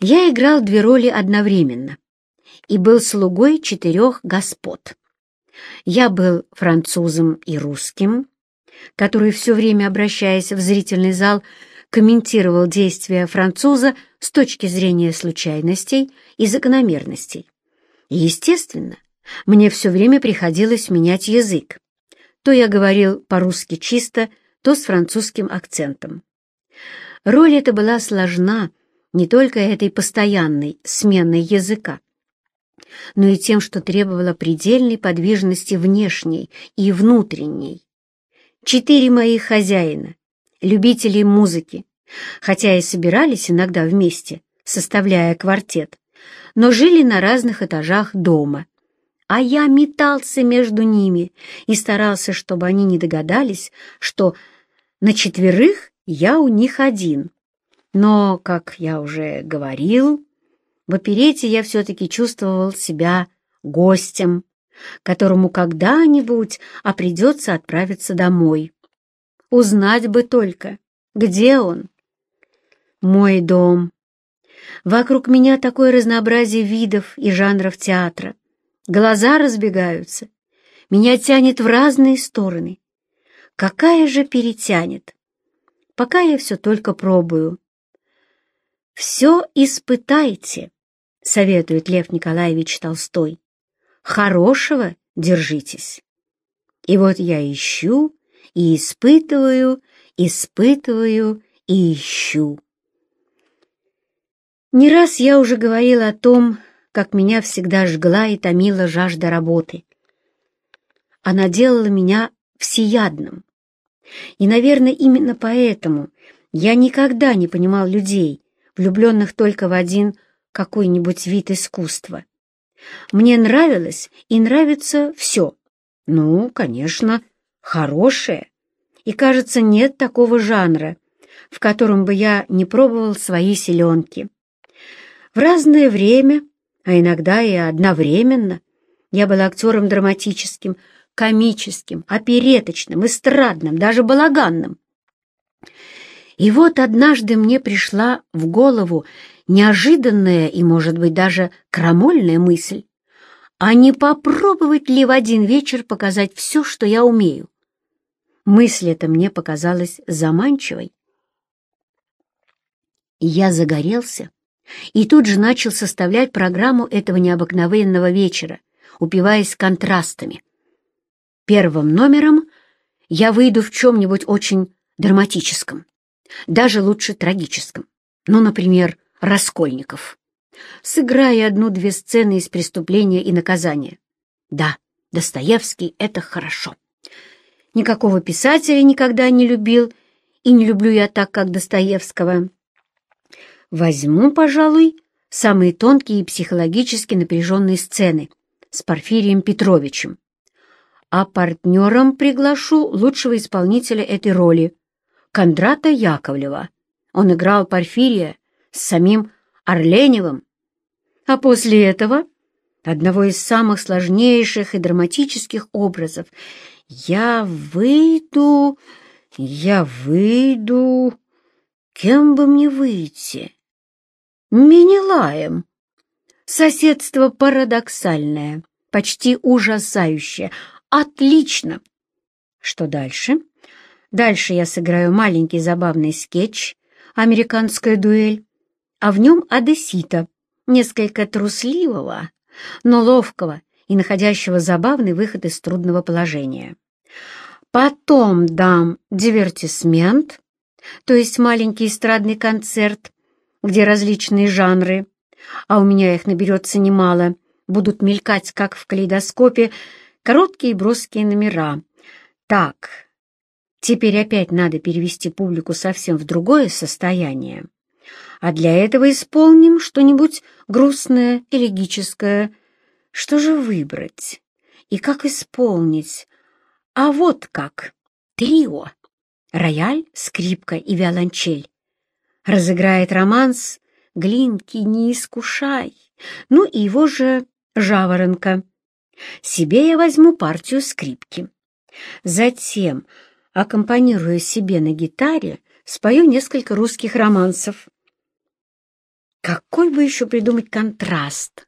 Я играл две роли одновременно и был слугой четырех господ. Я был французом и русским, который все время, обращаясь в зрительный зал, комментировал действия француза с точки зрения случайностей и закономерностей. И, естественно, мне все время приходилось менять язык. То я говорил по-русски чисто, то с французским акцентом. Роль эта была сложна не только этой постоянной сменой языка, но и тем, что требовала предельной подвижности внешней и внутренней. Четыре моих хозяина, любителей музыки, хотя и собирались иногда вместе, составляя квартет, но жили на разных этажах дома. А я метался между ними и старался, чтобы они не догадались, что на четверых я у них один. Но, как я уже говорил, в оперете я все-таки чувствовал себя гостем, которому когда-нибудь а придется отправиться домой. Узнать бы только, где он. Мой дом. Вокруг меня такое разнообразие видов и жанров театра. Глаза разбегаются. Меня тянет в разные стороны. Какая же перетянет? Пока я все только пробую. «Все испытайте», — советует Лев Николаевич Толстой. «Хорошего держитесь». И вот я ищу и испытываю, испытываю и ищу. Не раз я уже говорила о том, как меня всегда жгла и томила жажда работы. Она делала меня всеядным. И, наверное, именно поэтому я никогда не понимал людей, влюбленных только в один какой-нибудь вид искусства. Мне нравилось и нравится все. Ну, конечно, хорошее. И, кажется, нет такого жанра, в котором бы я не пробовал свои селенки. В разное время, а иногда и одновременно, я был актером драматическим, комическим, опереточным, эстрадным, даже балаганным. И вот однажды мне пришла в голову неожиданная и, может быть, даже крамольная мысль, а не попробовать ли в один вечер показать все, что я умею? Мысль эта мне показалась заманчивой. Я загорелся и тут же начал составлять программу этого необыкновенного вечера, упиваясь контрастами. Первым номером я выйду в чем-нибудь очень драматическом даже лучше трагическом. Ну, например, Раскольников. Сыграя одну-две сцены из преступления и наказания. Да, Достоевский — это хорошо. Никакого писателя никогда не любил, и не люблю я так, как Достоевского. Возьму, пожалуй, самые тонкие и психологически напряженные сцены с Порфирием Петровичем. А партнером приглашу лучшего исполнителя этой роли — Кондрата Яковлева. Он играл Порфирия с самим Орленевым. А после этого, одного из самых сложнейших и драматических образов, я выйду, я выйду... Кем бы мне выйти? Менелаем. Соседство парадоксальное, почти ужасающее. Отлично. Что дальше? Дальше я сыграю маленький забавный скетч «Американская дуэль», а в нем Одессита, несколько трусливого, но ловкого и находящего забавный выход из трудного положения. Потом дам дивертисмент, то есть маленький эстрадный концерт, где различные жанры, а у меня их наберется немало, будут мелькать, как в калейдоскопе, короткие броские номера. Так, Теперь опять надо перевести публику совсем в другое состояние. А для этого исполним что-нибудь грустное, элегическое. Что же выбрать? И как исполнить? А вот как. Трио. Рояль, скрипка и виолончель. Разыграет романс «Глинки, не искушай». Ну и его же «Жаворонка». Себе я возьму партию скрипки. Затем аккомпанируя себе на гитаре, спою несколько русских романсов. Какой бы еще придумать контраст?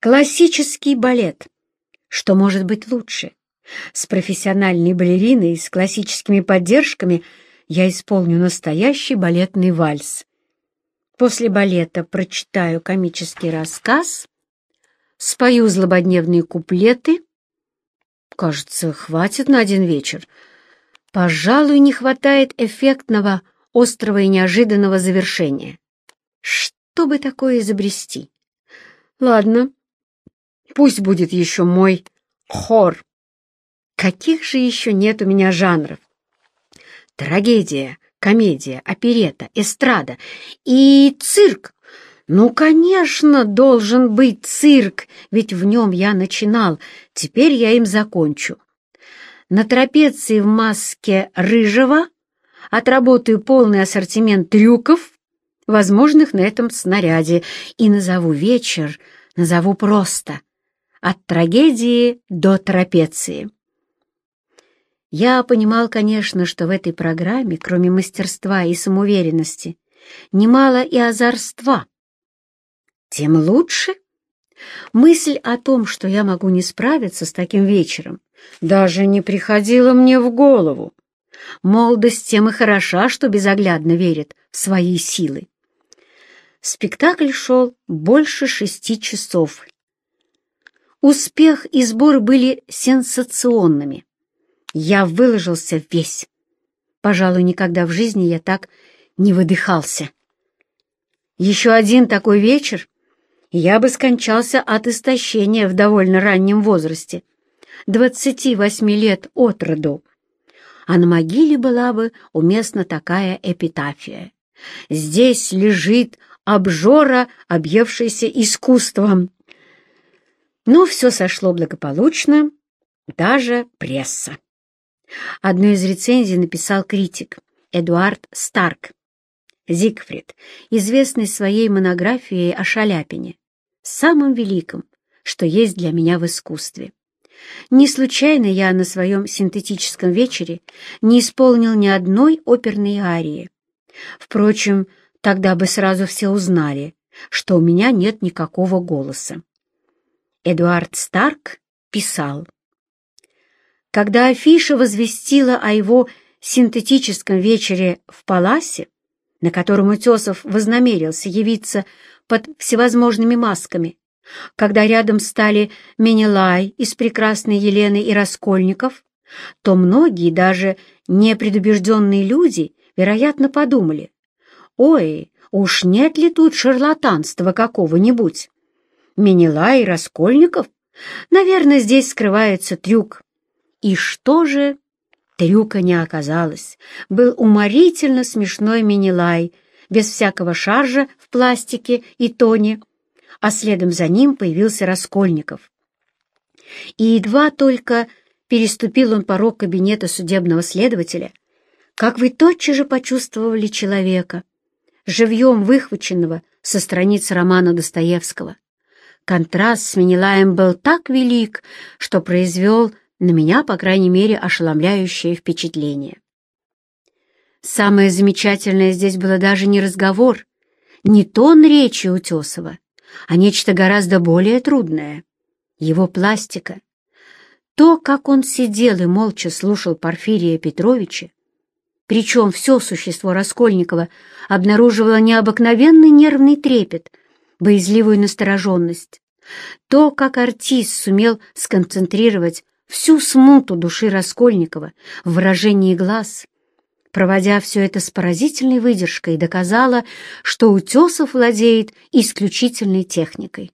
Классический балет. Что может быть лучше? С профессиональной балериной, с классическими поддержками я исполню настоящий балетный вальс. После балета прочитаю комический рассказ, спою злободневные куплеты. Кажется, хватит на один вечер. Пожалуй, не хватает эффектного, острого и неожиданного завершения. Что бы такое изобрести? Ладно, пусть будет еще мой хор. Каких же еще нет у меня жанров? Трагедия, комедия, оперета, эстрада и цирк. Ну, конечно, должен быть цирк, ведь в нем я начинал, теперь я им закончу. На трапеции в маске рыжего отработаю полный ассортимент трюков, возможных на этом снаряде, и назову вечер, назову просто «От трагедии до трапеции». Я понимал, конечно, что в этой программе, кроме мастерства и самоуверенности, немало и озорства. Тем лучше. Мысль о том, что я могу не справиться с таким вечером, даже не приходила мне в голову. Молодость тем и хороша, что безоглядно верит в свои силы. Спектакль шел больше шести часов. Успех и сбор были сенсационными. Я выложился весь. Пожалуй, никогда в жизни я так не выдыхался. Еще один такой вечер, я бы скончался от истощения в довольно раннем возрасте, двадцати восьми лет от роду. А на могиле была бы уместна такая эпитафия. Здесь лежит обжора, объевшийся искусством. Но все сошло благополучно, даже пресса. Одну из рецензий написал критик Эдуард Старк. Зигфрид, известный своей монографией о Шаляпине, самым великим, что есть для меня в искусстве. Не случайно я на своем синтетическом вечере не исполнил ни одной оперной арии. Впрочем, тогда бы сразу все узнали, что у меня нет никакого голоса. Эдуард Старк писал, когда афиша возвестила о его синтетическом вечере в Паласе, на котором Утесов вознамерился явиться под всевозможными масками, когда рядом стали Менелай из прекрасной Елены и Раскольников, то многие, даже непредубежденные люди, вероятно, подумали, «Ой, уж нет ли тут шарлатанства какого-нибудь?» Менелай и Раскольников? Наверное, здесь скрывается трюк. И что же? Трюка не оказалось. Был уморительно смешной мини-лай, без всякого шаржа в пластике и тоне, а следом за ним появился Раскольников. И едва только переступил он порог кабинета судебного следователя, как вы тотчас же почувствовали человека, живьем выхваченного со страниц романа Достоевского. Контраст с Менелаем был так велик, что произвел на меня, по крайней мере, ошеломляющее впечатление. Самое замечательное здесь было даже не разговор, не тон речи Утесова, а нечто гораздо более трудное — его пластика. То, как он сидел и молча слушал Порфирия Петровича, причем все существо Раскольникова обнаруживало необыкновенный нервный трепет, боязливую настороженность. То, как артист сумел сконцентрировать всю смуту души Раскольникова в выражении глаз, проводя все это с поразительной выдержкой, доказала, что Утесов владеет исключительной техникой.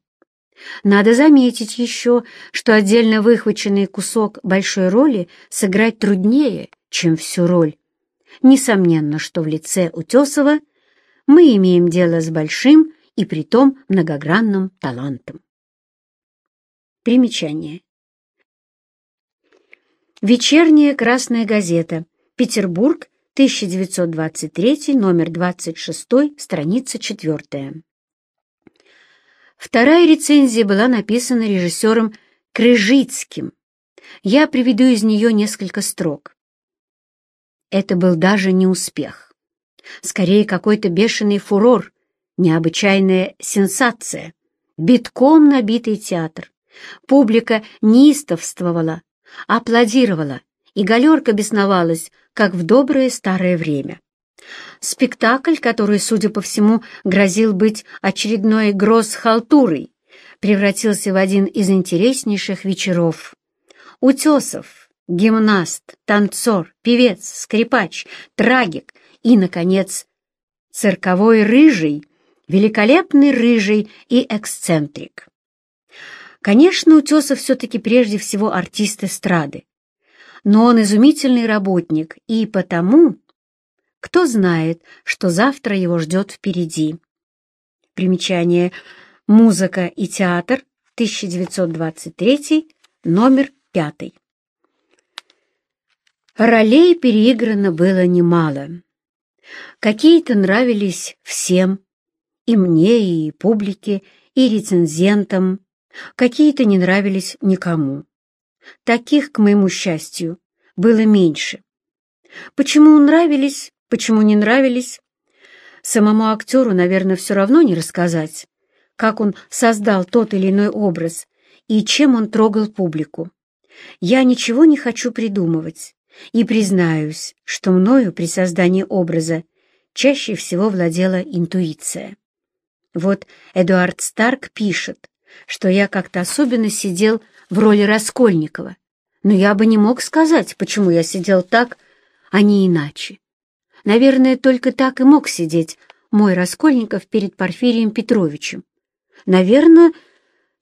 Надо заметить еще, что отдельно выхваченный кусок большой роли сыграть труднее, чем всю роль. Несомненно, что в лице Утесова мы имеем дело с большим и притом многогранным талантом. Примечание. Вечерняя красная газета. Петербург, 1923, номер 26, страница 4. Вторая рецензия была написана режиссером Крыжицким. Я приведу из нее несколько строк. Это был даже не успех. Скорее, какой-то бешеный фурор, необычайная сенсация, битком набитый театр. Публика неистовствовала, аплодировала, и галерка бесновалась, как в доброе старое время. Спектакль, который, судя по всему, грозил быть очередной гроз-халтурой, превратился в один из интереснейших вечеров. Утесов, гимнаст, танцор, певец, скрипач, трагик и, наконец, цирковой рыжий, великолепный рыжий и эксцентрик. Конечно, Утесов все-таки прежде всего артист эстрады, но он изумительный работник, и потому, кто знает, что завтра его ждет впереди. Примечание «Музыка и театр», 1923, номер пятый. Ролей переиграно было немало. Какие-то нравились всем, и мне, и публике, и рецензентам, какие-то не нравились никому. Таких, к моему счастью, было меньше. Почему нравились, почему не нравились? Самому актеру, наверное, все равно не рассказать, как он создал тот или иной образ и чем он трогал публику. Я ничего не хочу придумывать и признаюсь, что мною при создании образа чаще всего владела интуиция. Вот Эдуард Старк пишет, что я как-то особенно сидел в роли Раскольникова, но я бы не мог сказать, почему я сидел так, а не иначе. Наверное, только так и мог сидеть мой Раскольников перед Порфирием Петровичем. Наверное,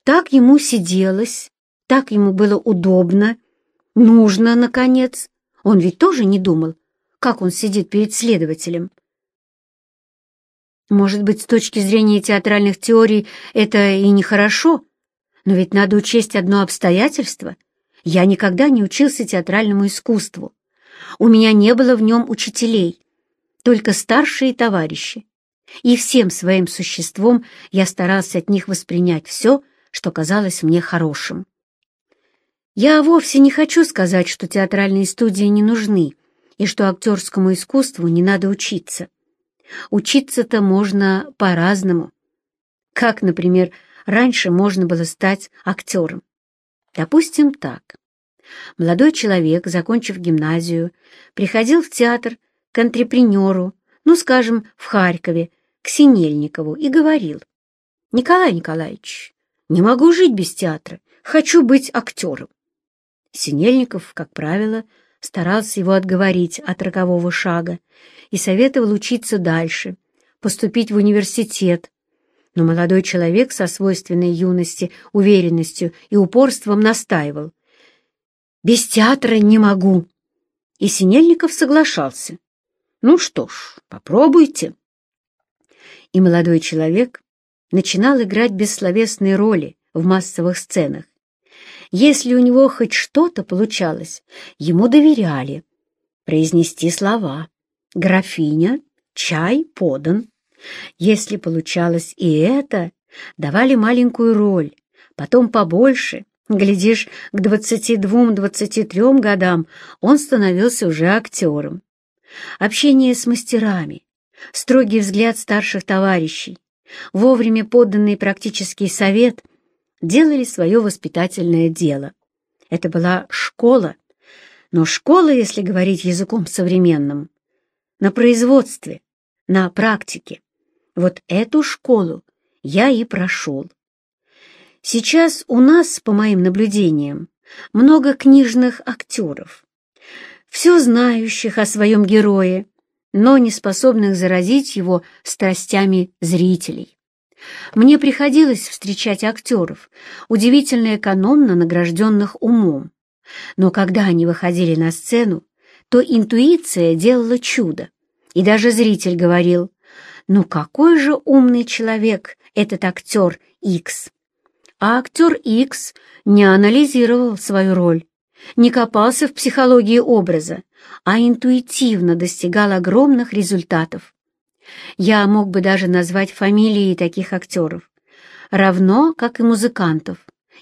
так ему сиделось, так ему было удобно, нужно, наконец. Он ведь тоже не думал, как он сидит перед следователем. Может быть, с точки зрения театральных теорий это и нехорошо, но ведь надо учесть одно обстоятельство. Я никогда не учился театральному искусству. У меня не было в нем учителей, только старшие товарищи. И всем своим существом я старался от них воспринять все, что казалось мне хорошим. Я вовсе не хочу сказать, что театральные студии не нужны и что актерскому искусству не надо учиться. Учиться-то можно по-разному. Как, например, раньше можно было стать актером. Допустим, так. Молодой человек, закончив гимназию, приходил в театр к антрепренеру, ну, скажем, в Харькове, к Синельникову, и говорил, «Николай Николаевич, не могу жить без театра, хочу быть актером». Синельников, как правило, старался его отговорить от рокового шага и советовал учиться дальше, поступить в университет. Но молодой человек со свойственной юности, уверенностью и упорством настаивал. «Без театра не могу!» И Синельников соглашался. «Ну что ж, попробуйте». И молодой человек начинал играть бессловесные роли в массовых сценах. Если у него хоть что-то получалось, ему доверяли. Произнести слова «Графиня, чай подан». Если получалось и это, давали маленькую роль, потом побольше. Глядишь, к двадцати двум-двадцати трем годам он становился уже актером. Общение с мастерами, строгий взгляд старших товарищей, вовремя подданный практический совет делали свое воспитательное дело. Это была школа, но школа, если говорить языком современным, на производстве, на практике. Вот эту школу я и прошел. Сейчас у нас, по моим наблюдениям, много книжных актеров, все знающих о своем герое, но не способных заразить его страстями зрителей. Мне приходилось встречать актеров, удивительно экономно награжденных умом. Но когда они выходили на сцену, то интуиция делала чудо. И даже зритель говорил, ну какой же умный человек этот актер Икс. А актер Икс не анализировал свою роль, не копался в психологии образа, а интуитивно достигал огромных результатов. Я мог бы даже назвать фамилии таких актеров, равно как и музыкантов,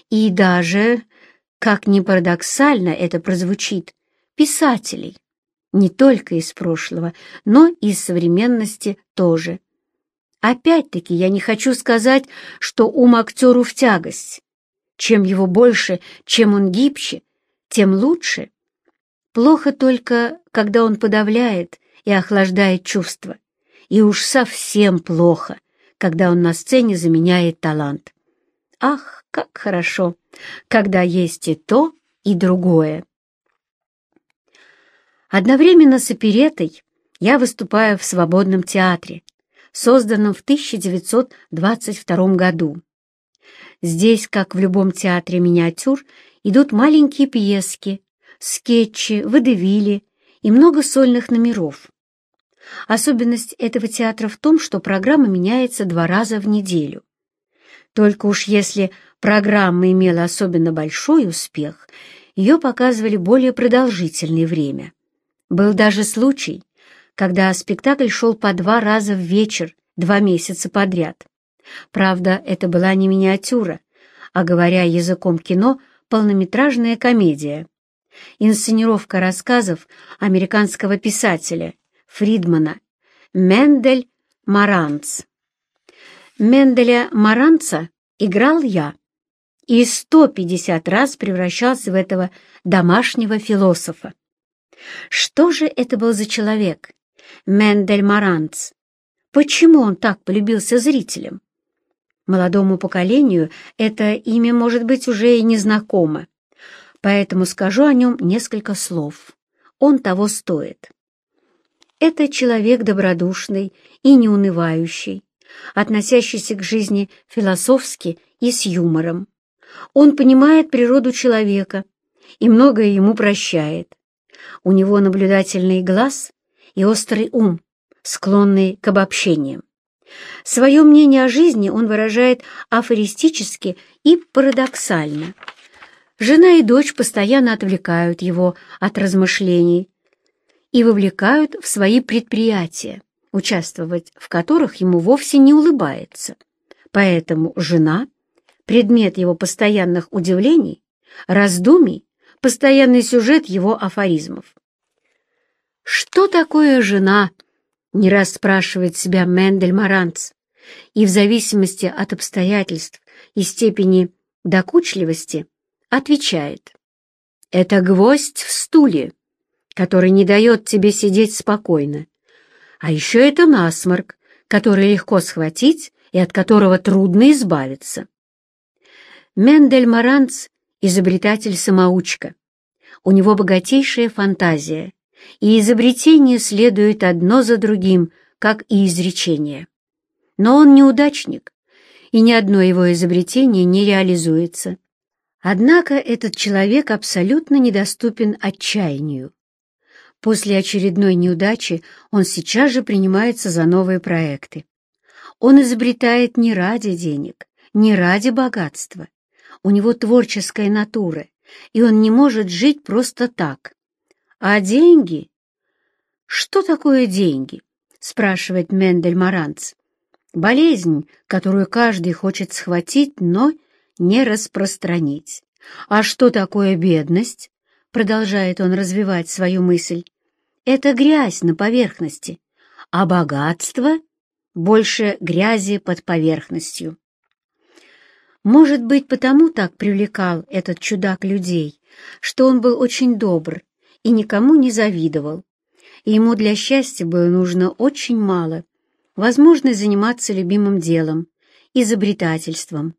и даже, как ни парадоксально это прозвучит, писателей, не только из прошлого, но и из современности тоже. Опять-таки я не хочу сказать, что ум актеру в тягость. Чем его больше, чем он гибче, тем лучше. Плохо только, когда он подавляет и охлаждает чувства. И уж совсем плохо, когда он на сцене заменяет талант. Ах, как хорошо, когда есть и то, и другое. Одновременно с оперетой я выступаю в свободном театре, созданном в 1922 году. Здесь, как в любом театре миниатюр, идут маленькие пьески, скетчи, водевили и много сольных номеров. Особенность этого театра в том, что программа меняется два раза в неделю. Только уж если программа имела особенно большой успех, ее показывали более продолжительное время. Был даже случай, когда спектакль шел по два раза в вечер, два месяца подряд. Правда, это была не миниатюра, а, говоря языком кино, полнометражная комедия. Инсценировка рассказов американского писателя Фридмана «Мендель Маранц». Менделя Маранца играл я и 150 раз превращался в этого домашнего философа. Что же это был за человек, Мендель Маранц? Почему он так полюбился зрителям? Молодому поколению это имя может быть уже и незнакомо, поэтому скажу о нем несколько слов. Он того стоит. Это человек добродушный и неунывающий, относящийся к жизни философски и с юмором. Он понимает природу человека и многое ему прощает. У него наблюдательный глаз и острый ум, склонный к обобщениям. Свое мнение о жизни он выражает афористически и парадоксально. Жена и дочь постоянно отвлекают его от размышлений и вовлекают в свои предприятия, участвовать в которых ему вовсе не улыбается. Поэтому жена — предмет его постоянных удивлений, раздумий, постоянный сюжет его афоризмов. Что такое жена? Не раз спрашивает себя Мендель Маранц, и в зависимости от обстоятельств и степени докучливости отвечает. Это гвоздь в стуле, который не дает тебе сидеть спокойно. А еще это насморк, который легко схватить и от которого трудно избавиться. Мендель Маранц — изобретатель-самоучка. У него богатейшая фантазия, и изобретения следуют одно за другим, как и изречения. Но он неудачник, и ни одно его изобретение не реализуется. Однако этот человек абсолютно недоступен отчаянию. После очередной неудачи он сейчас же принимается за новые проекты. Он изобретает не ради денег, не ради богатства. У него творческая натура, и он не может жить просто так. А деньги? Что такое деньги? спрашивает Мендель Маранц. Болезнь, которую каждый хочет схватить, но не распространить. А что такое бедность? Продолжает он развивать свою мысль. Это грязь на поверхности, а богатство — больше грязи под поверхностью. Может быть, потому так привлекал этот чудак людей, что он был очень добр и никому не завидовал. И ему для счастья было нужно очень мало. Возможность заниматься любимым делом, изобретательством.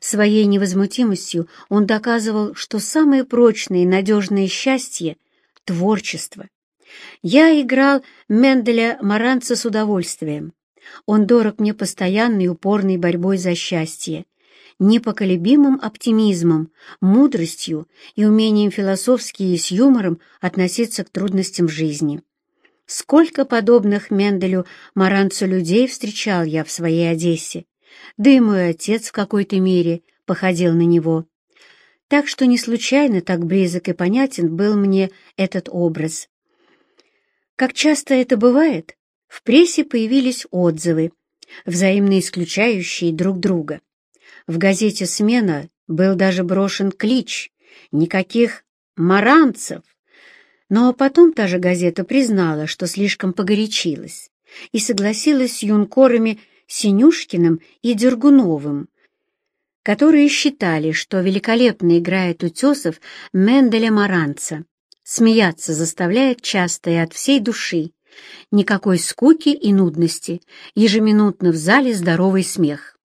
Своей невозмутимостью он доказывал, что самое прочное и надежное счастье — творчество. Я играл Менделя Маранца с удовольствием. Он дорог мне постоянной упорной борьбой за счастье, непоколебимым оптимизмом, мудростью и умением философски и с юмором относиться к трудностям жизни. Сколько подобных Менделю Маранцу людей встречал я в своей Одессе, да и мой отец в какой-то мере походил на него. Так что не случайно так близок и понятен был мне этот образ. Как часто это бывает, в прессе появились отзывы, взаимно исключающие друг друга. В газете «Смена» был даже брошен клич «Никаких маранцев!». Но потом та же газета признала, что слишком погорячилась, и согласилась с юнкорами Синюшкиным и Дергуновым, которые считали, что великолепно играет Утесов Менделя Маранца. Смеяться заставляет часто и от всей души. Никакой скуки и нудности, ежеминутно в зале здоровый смех.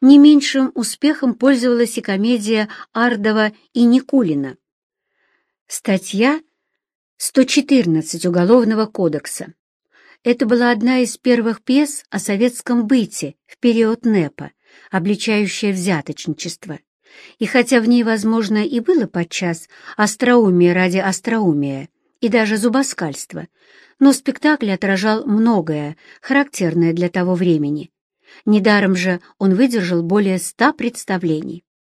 Не меньшим успехом пользовалась и комедия Ардова и Никулина. Статья 114 Уголовного кодекса. Это была одна из первых пьес о советском быте в период НЭПа, обличающая взяточничество. И хотя в ней, возможно, и было подчас остроумие ради остроумия и даже зубоскальство, но спектакль отражал многое, характерное для того времени. Недаром же он выдержал более ста представлений.